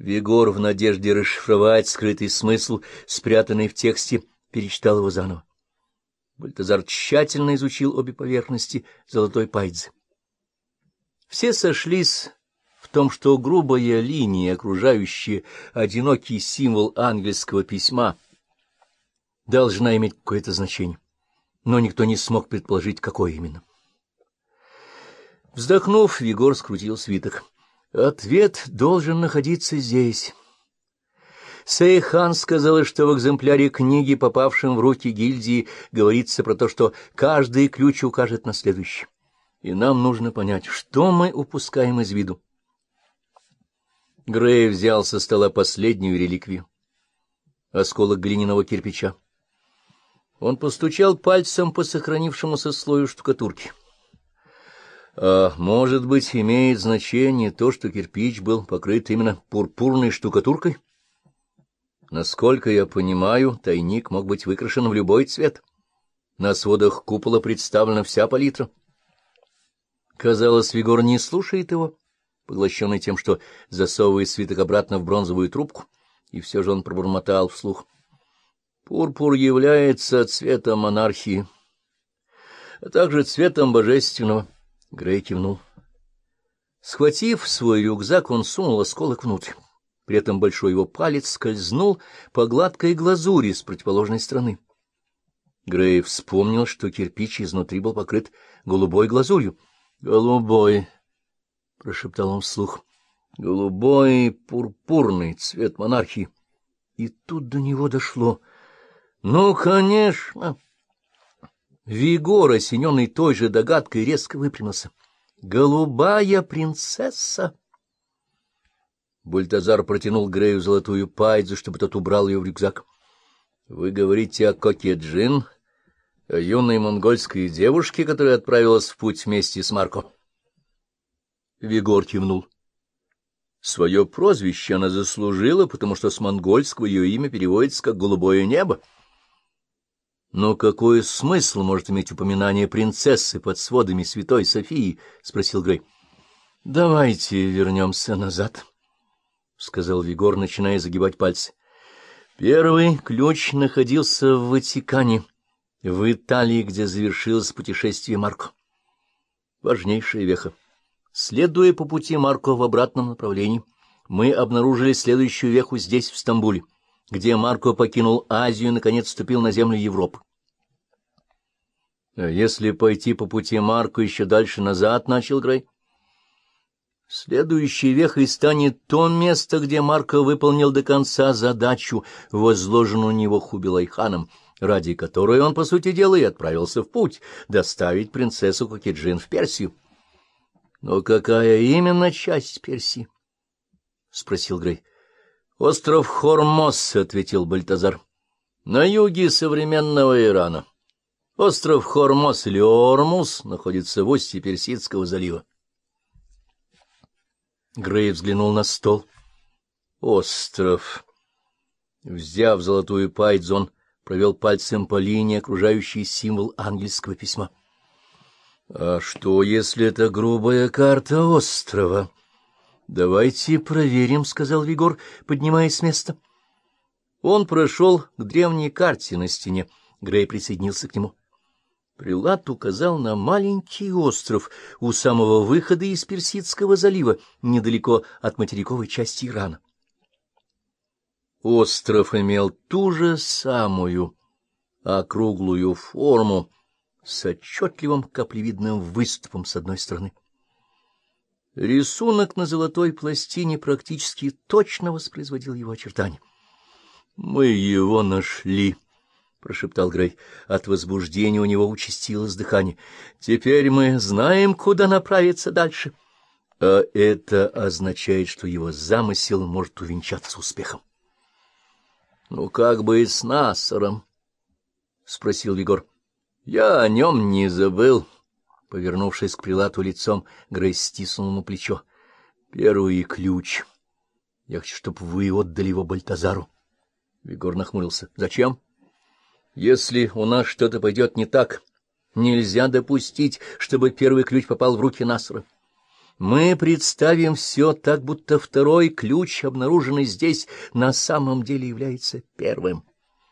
Вигор, в надежде расшифровать скрытый смысл, спрятанный в тексте, перечитал его заново. Бальтазар тщательно изучил обе поверхности золотой пайдзы. Все сошлись в том, что грубая линия, окружающая одинокий символ ангельского письма, должна иметь какое-то значение, но никто не смог предположить, какое именно. Вздохнув, Егор скрутил свиток. Ответ должен находиться здесь. Сейхан сказала, что в экземпляре книги, попавшем в руки гильдии, говорится про то, что каждый ключ укажет на следующий. И нам нужно понять, что мы упускаем из виду. Грей взял со стола последнюю реликвию — осколок глиняного кирпича. Он постучал пальцем по сохранившемуся слою штукатурки. А может быть, имеет значение то, что кирпич был покрыт именно пурпурной штукатуркой? Насколько я понимаю, тайник мог быть выкрашен в любой цвет. На сводах купола представлена вся палитра. Казалось, Вигор не слушает его, поглощенный тем, что засовывает свиток обратно в бронзовую трубку, и все же он пробормотал вслух. Пурпур является цветом монархии, а также цветом божественного. Грей кивнул. Схватив свой рюкзак, он сунул осколок внутрь. При этом большой его палец скользнул по гладкой глазури с противоположной стороны. Грей вспомнил, что кирпич изнутри был покрыт голубой глазурью. — Голубой, — прошептал он вслух, — голубой пурпурный цвет монархии. И тут до него дошло. — Ну, конечно! Вигор, осененный той же догадкой, резко выпрямился. «Голубая принцесса!» Бультазар протянул Грею золотую пайдзу, чтобы тот убрал ее в рюкзак. — Вы говорите о Коке Джин, о юной монгольской девушке, которая отправилась в путь вместе с Марко? Вигор кивнул. Свое прозвище она заслужила, потому что с монгольского ее имя переводится как «голубое небо». Но какой смысл может иметь упоминание принцессы под сводами Святой Софии? — спросил Грей. — Давайте вернемся назад, — сказал Вигор, начиная загибать пальцы. Первый ключ находился в Ватикане, в Италии, где завершилось путешествие Марко. Важнейшая веха. Следуя по пути Марко в обратном направлении, мы обнаружили следующую веху здесь, в Стамбуле где Марко покинул Азию и, наконец, вступил на землю Европы. А если пойти по пути Марко еще дальше назад, — начал Грей, — следующей вехой станет то место, где Марко выполнил до конца задачу, возложенную на него Хубилайханом, ради которой он, по сути дела, и отправился в путь — доставить принцессу Кокиджин в Персию. — Но какая именно часть Персии? — спросил Грей. Остров Хормос, — ответил Бальтазар, — на юге современного Ирана. Остров Хормос или Ормус находится в устье Персидского залива. Грей взглянул на стол. Остров. Взяв золотую пайдзу, он провел пальцем по линии, окружающей символ ангельского письма. — А что, если это грубая карта острова? Давайте проверим, — сказал Вигор, поднимаясь с места. Он прошел к древней карте на стене. Грей присоединился к нему. Прилат указал на маленький остров у самого выхода из Персидского залива, недалеко от материковой части Ирана. Остров имел ту же самую округлую форму с отчетливым каплевидным выступом с одной стороны. Рисунок на золотой пластине практически точно воспроизводил его очертания. — Мы его нашли, — прошептал Грей. От возбуждения у него участилось дыхание. — Теперь мы знаем, куда направиться дальше. А это означает, что его замысел может увенчаться успехом. — Ну, как бы и с Насором? — спросил Егор. — Я о нем не забыл. — Повернувшись к прилату лицом, Грей стиснул ему плечо. — Первый ключ. Я хочу, чтобы вы отдали его Бальтазару. Вигор нахмурился. — Зачем? — Если у нас что-то пойдет не так, нельзя допустить, чтобы первый ключ попал в руки Насра. Мы представим все так, будто второй ключ, обнаруженный здесь, на самом деле является первым.